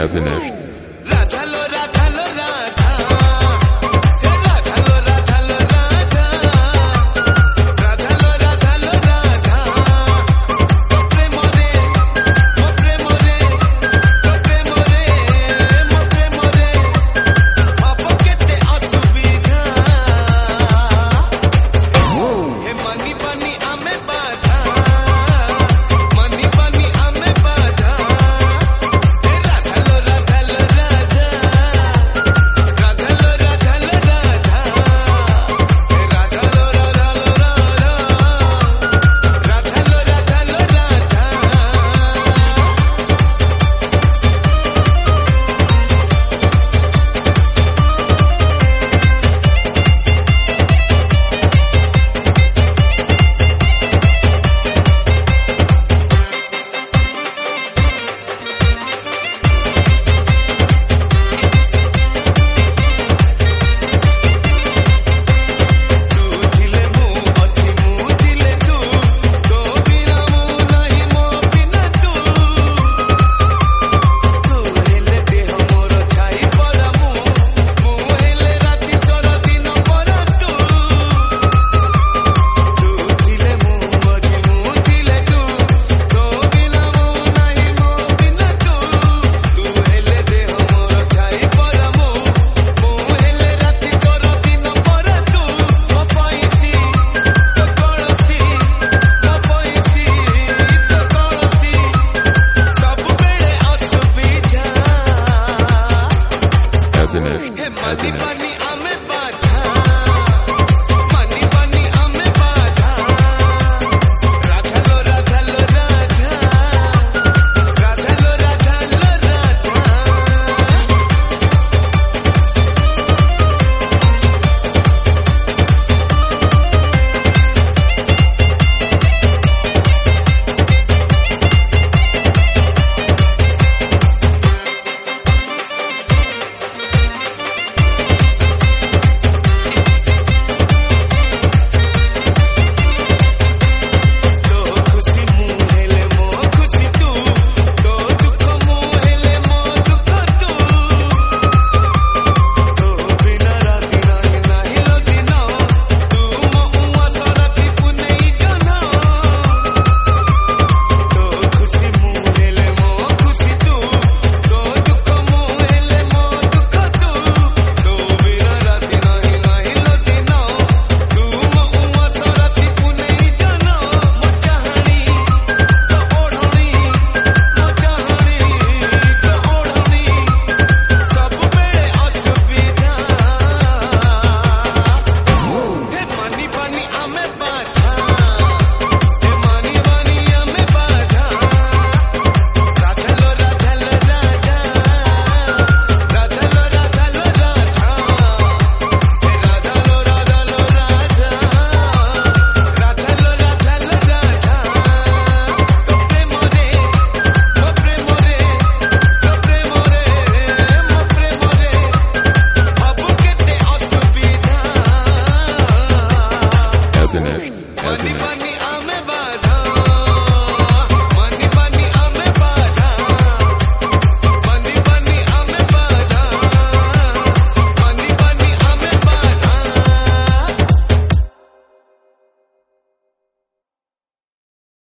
Evanesh. Money, money.